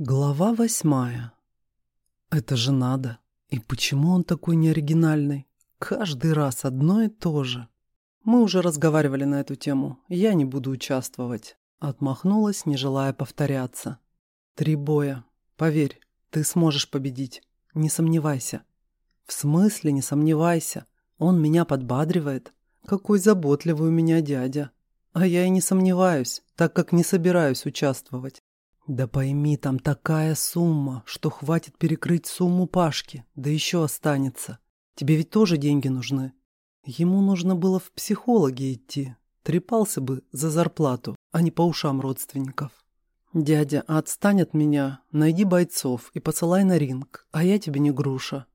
Глава восьмая. Это же надо. И почему он такой неоригинальный? Каждый раз одно и то же. Мы уже разговаривали на эту тему. Я не буду участвовать. Отмахнулась, не желая повторяться. Три боя. Поверь, ты сможешь победить. Не сомневайся. В смысле не сомневайся? Он меня подбадривает. Какой заботливый у меня дядя. А я и не сомневаюсь, так как не собираюсь участвовать. Да пойми, там такая сумма, что хватит перекрыть сумму Пашки, да еще останется. Тебе ведь тоже деньги нужны. Ему нужно было в психологи идти. Трепался бы за зарплату, а не по ушам родственников. «Дядя, отстань от меня, найди бойцов и посылай на ринг, а я тебе не груша».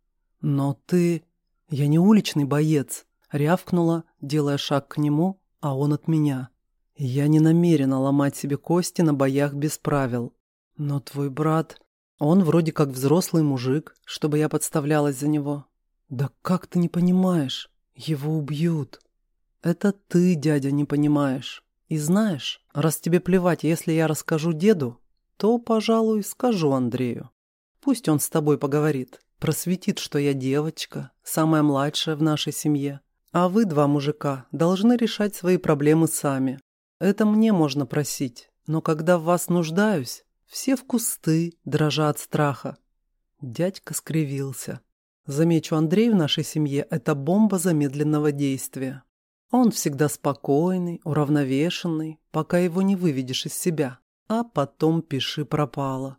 «Но ты...» «Я не уличный боец», — рявкнула, делая шаг к нему, а он от меня. Я не намерена ломать себе кости на боях без правил. Но твой брат... Он вроде как взрослый мужик, чтобы я подставлялась за него. Да как ты не понимаешь? Его убьют. Это ты, дядя, не понимаешь. И знаешь, раз тебе плевать, если я расскажу деду, то, пожалуй, скажу Андрею. Пусть он с тобой поговорит, просветит, что я девочка, самая младшая в нашей семье. А вы, два мужика, должны решать свои проблемы сами, это мне можно просить, но когда в вас нуждаюсь, все в кусты, дрожа от страха. Дядька скривился. Замечу, Андрей в нашей семье – это бомба замедленного действия. Он всегда спокойный, уравновешенный, пока его не выведешь из себя, а потом пиши пропало.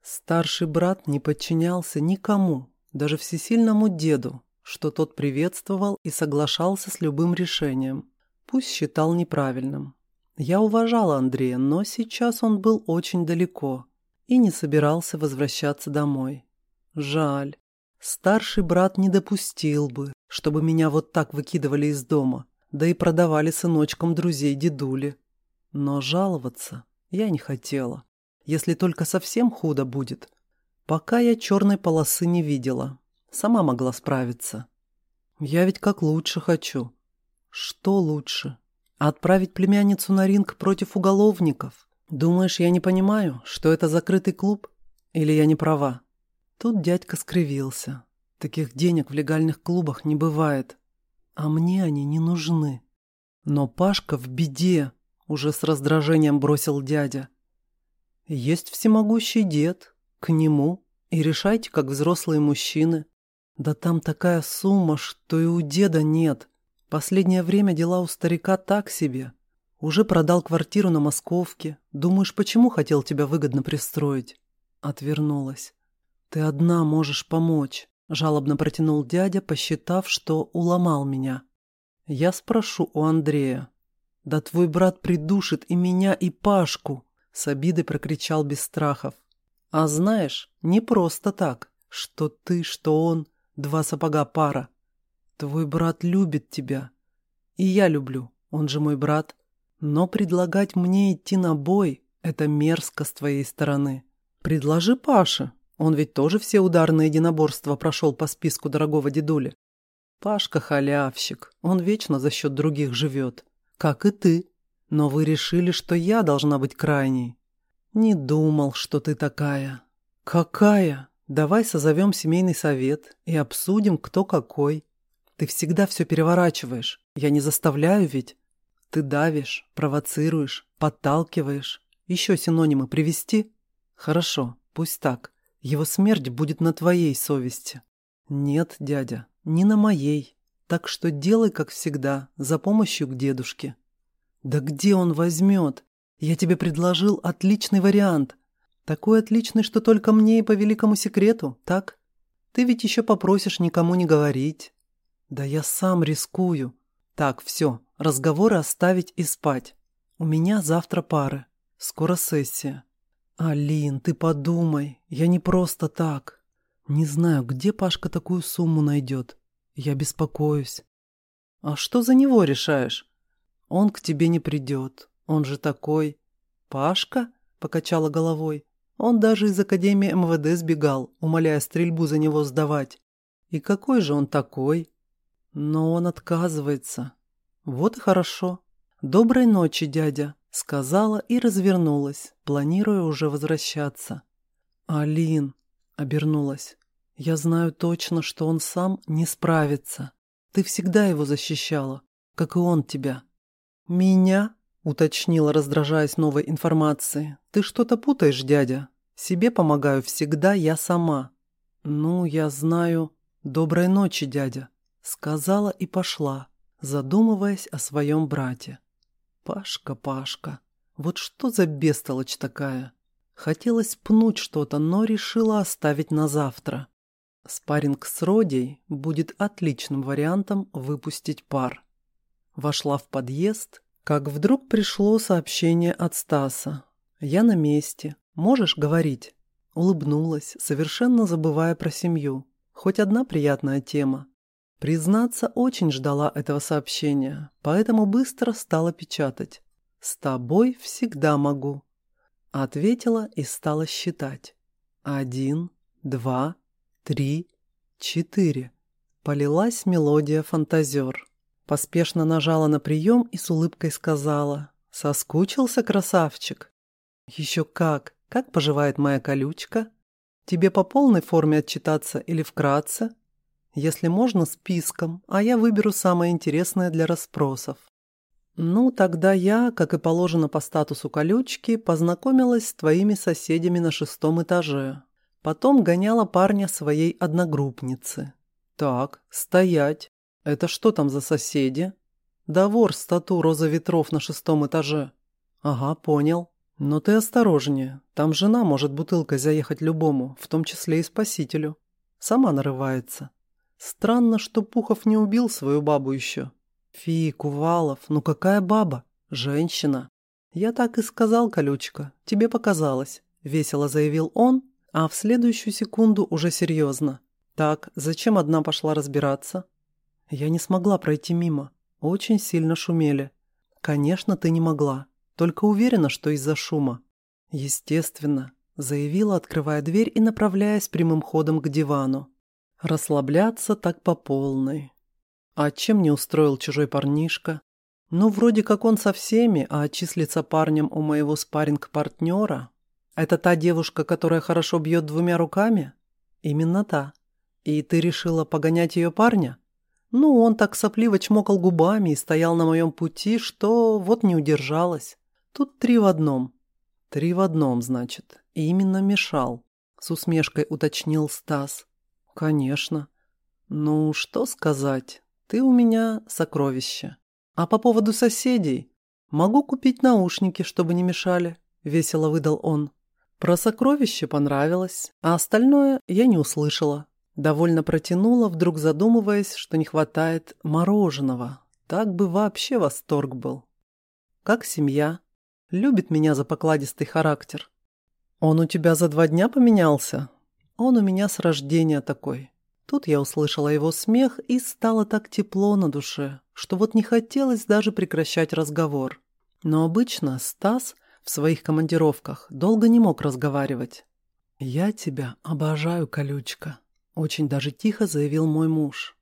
Старший брат не подчинялся никому, даже всесильному деду, что тот приветствовал и соглашался с любым решением, пусть считал неправильным. Я уважала Андрея, но сейчас он был очень далеко и не собирался возвращаться домой. Жаль. Старший брат не допустил бы, чтобы меня вот так выкидывали из дома, да и продавали сыночкам друзей дедули. Но жаловаться я не хотела, если только совсем худо будет. Пока я черной полосы не видела, сама могла справиться. Я ведь как лучше хочу. Что лучше? Отправить племянницу на ринг против уголовников? Думаешь, я не понимаю, что это закрытый клуб? Или я не права? Тут дядька скривился. Таких денег в легальных клубах не бывает. А мне они не нужны. Но Пашка в беде, уже с раздражением бросил дядя. Есть всемогущий дед, к нему, и решайте, как взрослые мужчины. Да там такая сумма, что и у деда нет. Последнее время дела у старика так себе. Уже продал квартиру на Московке. Думаешь, почему хотел тебя выгодно пристроить?» Отвернулась. «Ты одна можешь помочь», — жалобно протянул дядя, посчитав, что уломал меня. «Я спрошу у Андрея». «Да твой брат придушит и меня, и Пашку!» — с обидой прокричал без страхов. «А знаешь, не просто так, что ты, что он, два сапога пара. Твой брат любит тебя. И я люблю, он же мой брат. Но предлагать мне идти на бой – это мерзко с твоей стороны. Предложи Паше, он ведь тоже все ударные единоборства прошел по списку дорогого дедули. Пашка халявщик, он вечно за счет других живет. Как и ты. Но вы решили, что я должна быть крайней. Не думал, что ты такая. Какая? Давай созовем семейный совет и обсудим, кто какой. Ты всегда все переворачиваешь. Я не заставляю ведь. Ты давишь, провоцируешь, подталкиваешь. Еще синонимы привести? Хорошо, пусть так. Его смерть будет на твоей совести. Нет, дядя, не на моей. Так что делай, как всегда, за помощью к дедушке. Да где он возьмет? Я тебе предложил отличный вариант. Такой отличный, что только мне и по великому секрету, так? Ты ведь еще попросишь никому не говорить. Да я сам рискую. Так, все, разговоры оставить и спать. У меня завтра пары. Скоро сессия. Алин, ты подумай, я не просто так. Не знаю, где Пашка такую сумму найдет. Я беспокоюсь. А что за него решаешь? Он к тебе не придет. Он же такой... Пашка? Покачала головой. Он даже из Академии МВД сбегал, умоляя стрельбу за него сдавать. И какой же он такой? Но он отказывается. Вот и хорошо. Доброй ночи, дядя, сказала и развернулась, планируя уже возвращаться. «Алин», — обернулась, — «я знаю точно, что он сам не справится. Ты всегда его защищала, как и он тебя». «Меня?» — уточнила, раздражаясь новой информацией. «Ты что-то путаешь, дядя. Себе помогаю всегда я сама». «Ну, я знаю. Доброй ночи, дядя», — сказала и пошла, задумываясь о своем брате. «Пашка, Пашка, вот что за бестолочь такая?» Хотелось пнуть что-то, но решила оставить на завтра. Спарринг с Родей будет отличным вариантом выпустить пар. Вошла в подъезд, как вдруг пришло сообщение от Стаса. «Я на месте. Можешь говорить?» Улыбнулась, совершенно забывая про семью. Хоть одна приятная тема. Признаться, очень ждала этого сообщения, поэтому быстро стала печатать. «С тобой всегда могу». Ответила и стала считать. Один, два, три, четыре. Полилась мелодия «Фантазер». Поспешно нажала на прием и с улыбкой сказала. «Соскучился, красавчик?» «Еще как! Как поживает моя колючка? Тебе по полной форме отчитаться или вкратце? Если можно, списком, а я выберу самое интересное для расспросов». «Ну, тогда я, как и положено по статусу колючки, познакомилась с твоими соседями на шестом этаже. Потом гоняла парня своей одногруппницы. Так, стоять. «Это что там за соседи?» «Да вор стату роза ветров на шестом этаже». «Ага, понял. Но ты осторожнее. Там жена может бутылкой заехать любому, в том числе и спасителю. Сама нарывается. Странно, что Пухов не убил свою бабу еще. Фи, Кувалов, ну какая баба? Женщина. Я так и сказал, колючка. Тебе показалось. Весело заявил он, а в следующую секунду уже серьезно. Так, зачем одна пошла разбираться? Я не смогла пройти мимо. Очень сильно шумели. Конечно, ты не могла. Только уверена, что из-за шума. Естественно, заявила, открывая дверь и направляясь прямым ходом к дивану. Расслабляться так по полной. А чем не устроил чужой парнишка? Ну, вроде как он со всеми, а числится парнем у моего спарринг-партнера. Это та девушка, которая хорошо бьет двумя руками? Именно та. И ты решила погонять ее парня? Ну, он так сопливо чмокал губами и стоял на моем пути, что вот не удержалась. Тут три в одном. Три в одном, значит. И именно мешал. С усмешкой уточнил Стас. Конечно. Ну, что сказать. Ты у меня сокровище. А по поводу соседей? Могу купить наушники, чтобы не мешали. Весело выдал он. Про сокровище понравилось, а остальное я не услышала. Довольно протянула, вдруг задумываясь, что не хватает мороженого. Так бы вообще восторг был. Как семья. Любит меня за покладистый характер. Он у тебя за два дня поменялся? Он у меня с рождения такой. Тут я услышала его смех и стало так тепло на душе, что вот не хотелось даже прекращать разговор. Но обычно Стас в своих командировках долго не мог разговаривать. «Я тебя обожаю, колючка», очень даже тихо заявил мой муж.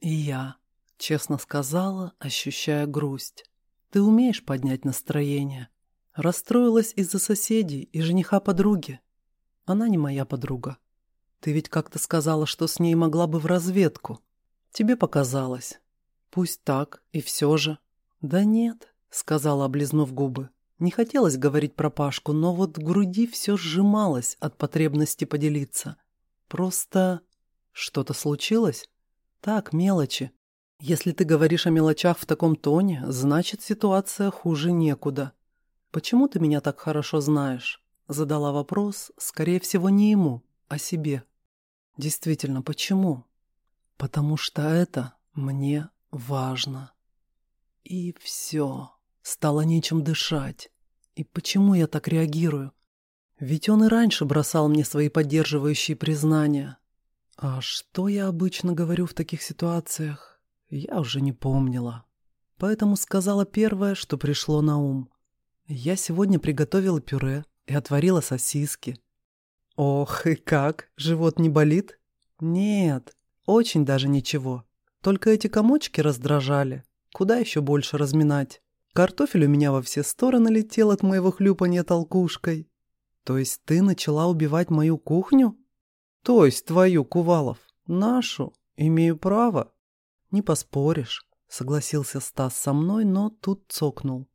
И я, честно сказала, ощущая грусть. Ты умеешь поднять настроение. Расстроилась из-за соседей и жениха подруги. Она не моя подруга. Ты ведь как-то сказала, что с ней могла бы в разведку. Тебе показалось. Пусть так, и все же. Да нет, сказала, облизнув губы. Не хотелось говорить про Пашку, но вот в груди все сжималось от потребности поделиться. Просто... Что-то случилось? Так, мелочи. Если ты говоришь о мелочах в таком тоне, значит ситуация хуже некуда. Почему ты меня так хорошо знаешь? Задала вопрос, скорее всего, не ему, а себе. Действительно, почему? Потому что это мне важно. И все. Стало нечем дышать. И почему я так реагирую? Ведь он и раньше бросал мне свои поддерживающие признания. А что я обычно говорю в таких ситуациях, я уже не помнила. Поэтому сказала первое, что пришло на ум. Я сегодня приготовила пюре и отварила сосиски. Ох, и как? Живот не болит? Нет, очень даже ничего. Только эти комочки раздражали. Куда еще больше разминать? Картофель у меня во все стороны летел от моего хлюпанья толкушкой. То есть ты начала убивать мою кухню? То есть твою, Кувалов? Нашу? Имею право? Не поспоришь, согласился Стас со мной, но тут цокнул.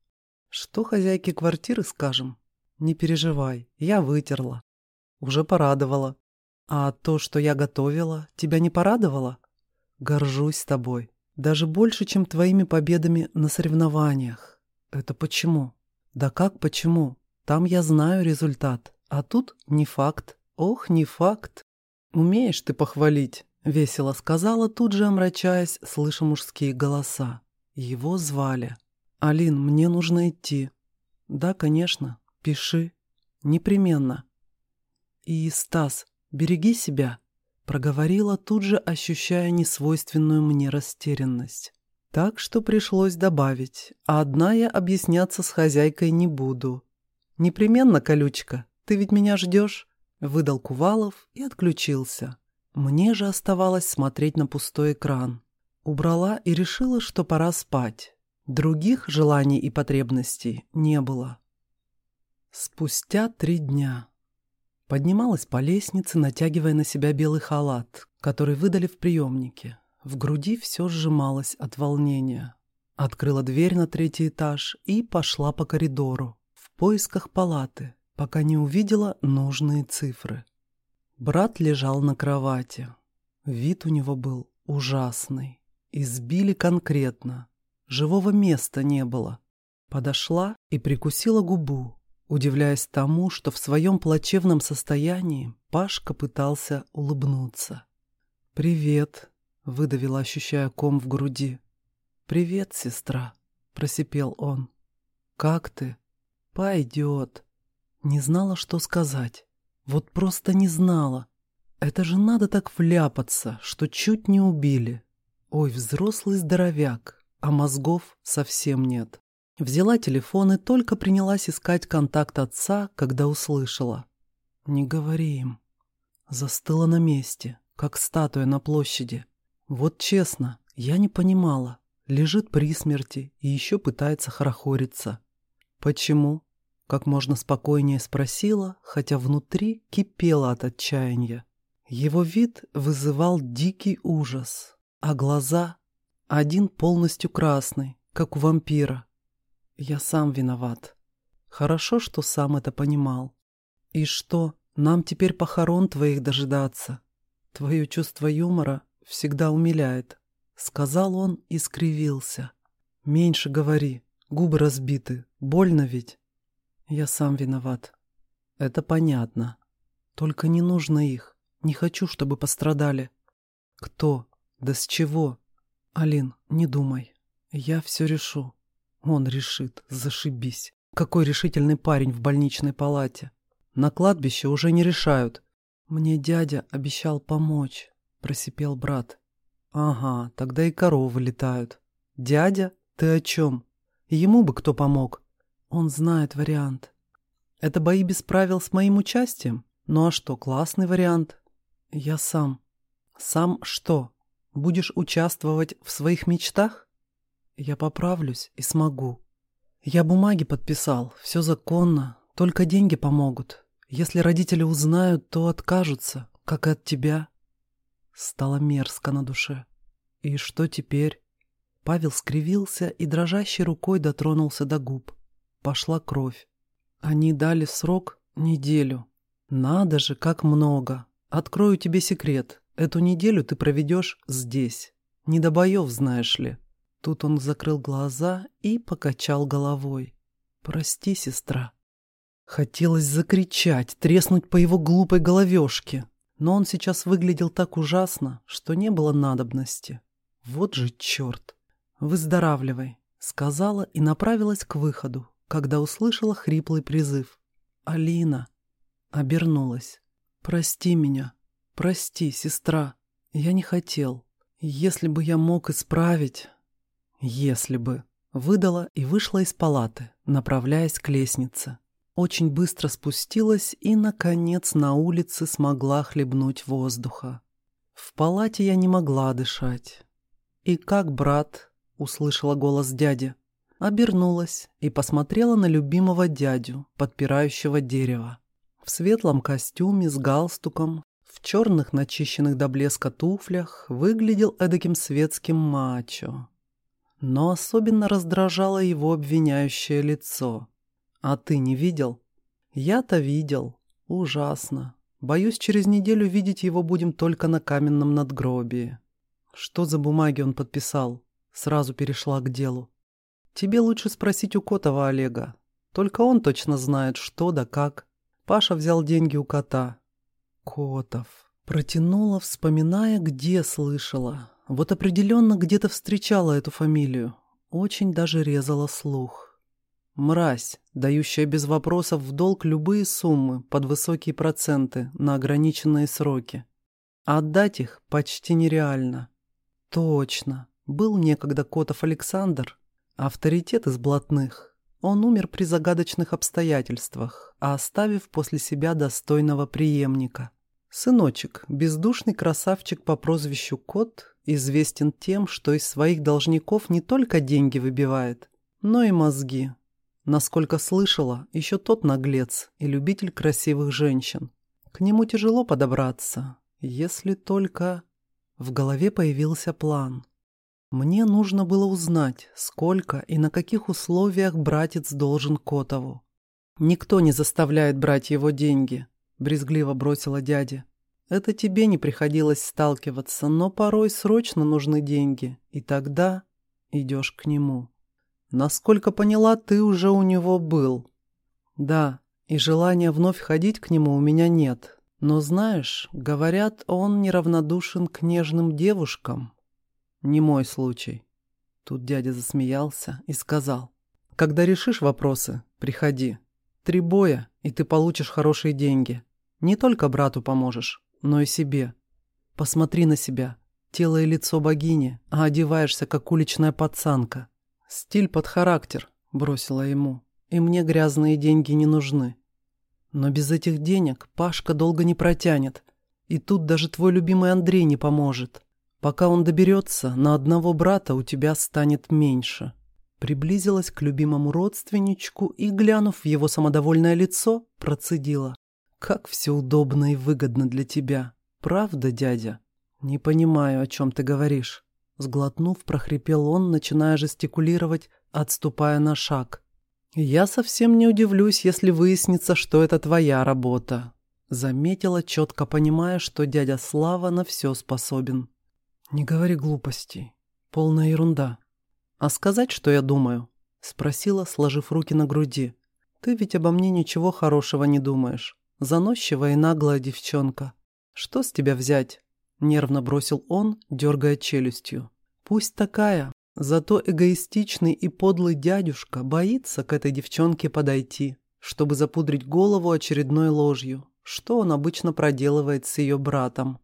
Что хозяйке квартиры скажем? Не переживай, я вытерла. Уже порадовала. А то, что я готовила, тебя не порадовало? Горжусь тобой. Даже больше, чем твоими победами на соревнованиях. Это почему? Да как почему? Там я знаю результат. А тут не факт. Ох, не факт. Умеешь ты похвалить, весело сказала, тут же омрачаясь, слыша мужские голоса. Его звали. Алин, мне нужно идти. Да, конечно. Пиши. Непременно. И, Стас, береги себя, проговорила тут же, ощущая несвойственную мне растерянность. Так что пришлось добавить, а одна я объясняться с хозяйкой не буду. Непременно, колючка, ты ведь меня ждешь? Выдал Кувалов и отключился. Мне же оставалось смотреть на пустой экран. Убрала и решила, что пора спать. Других желаний и потребностей не было. Спустя три дня. Поднималась по лестнице, натягивая на себя белый халат, который выдали в приемнике. В груди все сжималось от волнения. Открыла дверь на третий этаж и пошла по коридору в поисках палаты, пока не увидела нужные цифры. Брат лежал на кровати. Вид у него был ужасный. Избили конкретно. Живого места не было. Подошла и прикусила губу, удивляясь тому, что в своем плачевном состоянии Пашка пытался улыбнуться. «Привет», — выдавила, ощущая ком в груди. «Привет, сестра», — просипел он. «Как ты?» «Пойдет». Не знала, что сказать. Вот просто не знала. Это же надо так вляпаться, что чуть не убили. Ой, взрослый здоровяк, а мозгов совсем нет. Взяла телефон и только принялась искать контакт отца, когда услышала. «Не говори им». Застыла на месте, как статуя на площади. Вот честно, я не понимала. Лежит при смерти и еще пытается хорохориться. «Почему?» Как можно спокойнее спросила, хотя внутри кипела от отчаяния. Его вид вызывал дикий ужас, а глаза — один полностью красный, как у вампира. Я сам виноват. Хорошо, что сам это понимал. И что, нам теперь похорон твоих дожидаться? Твое чувство юмора всегда умиляет. Сказал он и скривился. Меньше говори, губы разбиты, больно ведь. Я сам виноват. Это понятно. Только не нужно их. Не хочу, чтобы пострадали. Кто? Да с чего? Алин, не думай. Я все решу. Он решит, зашибись. Какой решительный парень в больничной палате. На кладбище уже не решают. Мне дядя обещал помочь, просипел брат. Ага, тогда и коровы летают. Дядя? Ты о чем? Ему бы кто помог. Он знает вариант. Это бои без правил с моим участием? Ну а что, классный вариант. Я сам. Сам что? Будешь участвовать в своих мечтах? Я поправлюсь и смогу. Я бумаги подписал, все законно, только деньги помогут. Если родители узнают, то откажутся, как и от тебя. Стало мерзко на душе. И что теперь? Павел скривился и дрожащей рукой дотронулся до губ. Пошла кровь. Они дали срок неделю. Надо же, как много. Открою тебе секрет. Эту неделю ты проведешь здесь. Не до боев, знаешь ли. Тут он закрыл глаза и покачал головой. «Прости, сестра». Хотелось закричать, треснуть по его глупой головешке, но он сейчас выглядел так ужасно, что не было надобности. Вот же черт! «Выздоравливай», — сказала и направилась к выходу, когда услышала хриплый призыв. «Алина!» Обернулась. «Прости меня. Прости, сестра. Я не хотел. Если бы я мог исправить...» Если бы. Выдала и вышла из палаты, направляясь к лестнице. Очень быстро спустилась и, наконец, на улице смогла хлебнуть воздуха. В палате я не могла дышать. «И как, брат?» — услышала голос дяди. Обернулась и посмотрела на любимого дядю, подпирающего дерево. В светлом костюме с галстуком, в черных начищенных до блеска туфлях выглядел эдаким светским мачо. Но особенно раздражало его обвиняющее лицо. «А ты не видел?» «Я-то видел. Ужасно. Боюсь, через неделю видеть его будем только на каменном надгробии». «Что за бумаги он подписал?» Сразу перешла к делу. «Тебе лучше спросить у Котова Олега. Только он точно знает, что да как. Паша взял деньги у кота». «Котов». Протянула, вспоминая, где слышала. Вот определенно где-то встречала эту фамилию. Очень даже резала слух. Мразь, дающая без вопросов в долг любые суммы под высокие проценты на ограниченные сроки. А отдать их почти нереально. Точно. Был некогда Котов Александр, авторитет из блатных. Он умер при загадочных обстоятельствах, а оставив после себя достойного преемника. Сыночек, бездушный красавчик по прозвищу Кот, известен тем, что из своих должников не только деньги выбивает, но и мозги. Насколько слышала, еще тот наглец и любитель красивых женщин. К нему тяжело подобраться, если только... В голове появился план – мне нужно было узнать, сколько и на каких условиях братец должен Котову. «Никто не заставляет брать его деньги», — брезгливо бросила дядя. «Это тебе не приходилось сталкиваться, но порой срочно нужны деньги, и тогда идешь к нему. Насколько поняла, ты уже у него был». «Да, и желания вновь ходить к нему у меня нет. Но знаешь, говорят, он неравнодушен к нежным девушкам». Не мой случай. Тут дядя засмеялся и сказал. Когда решишь вопросы, приходи. Три боя, и ты получишь хорошие деньги. Не только брату поможешь, но и себе. Посмотри на себя. Тело и лицо богини, а одеваешься, как уличная пацанка. Стиль под характер, бросила ему. И мне грязные деньги не нужны. Но без этих денег Пашка долго не протянет. И тут даже твой любимый Андрей не поможет. Пока он доберется, на одного брата у тебя станет меньше. Приблизилась к любимому родственничку и, глянув в его самодовольное лицо, процедила. «Как все удобно и выгодно для тебя. Правда, дядя?» «Не понимаю, о чем ты говоришь». Сглотнув, прохрипел он, начиная жестикулировать, отступая на шаг. «Я совсем не удивлюсь, если выяснится, что это твоя работа», заметила, четко понимая, что дядя Слава на все способен. «Не говори глупостей. Полная ерунда. А сказать, что я думаю?» — спросила, сложив руки на груди. «Ты ведь обо мне ничего хорошего не думаешь. Заносчивая и наглая девчонка. Что с тебя взять?» — нервно бросил он, дергая челюстью. «Пусть такая, зато эгоистичный и подлый дядюшка боится к этой девчонке подойти, чтобы запудрить голову очередной ложью, что он обычно проделывает с ее братом.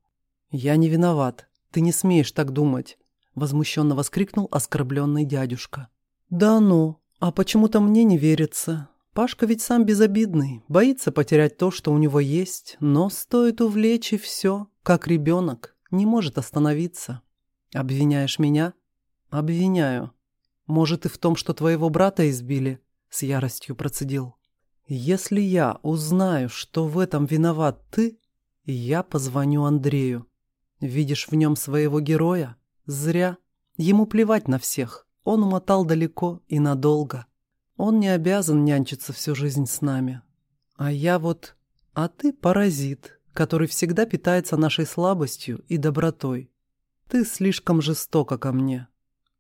Я не виноват, «Ты не смеешь так думать!» — возмущенно воскликнул оскорбленный дядюшка. «Да ну, а почему-то мне не верится. Пашка ведь сам безобидный, боится потерять то, что у него есть, но стоит увлечь и все, как ребенок, не может остановиться. Обвиняешь меня? Обвиняю. Может, и в том, что твоего брата избили?» — с яростью процедил. «Если я узнаю, что в этом виноват ты, я позвоню Андрею. Видишь в нем своего героя? Зря. Ему плевать на всех. Он умотал далеко и надолго. Он не обязан нянчиться всю жизнь с нами. А я вот... А ты паразит, который всегда питается нашей слабостью и добротой. Ты слишком жестоко ко мне.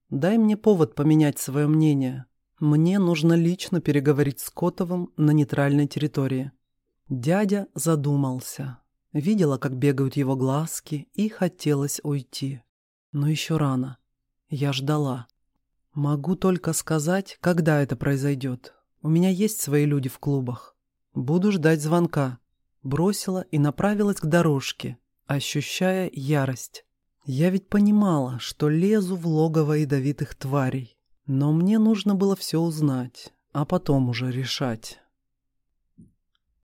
Дай мне повод поменять свое мнение. Мне нужно лично переговорить с Котовым на нейтральной территории. Дядя задумался. Видела, как бегают его глазки, и хотелось уйти. Но еще рано. Я ждала. Могу только сказать, когда это произойдет. У меня есть свои люди в клубах. Буду ждать звонка. Бросила и направилась к дорожке, ощущая ярость. Я ведь понимала, что лезу в логово ядовитых тварей. Но мне нужно было все узнать, а потом уже решать.